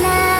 is.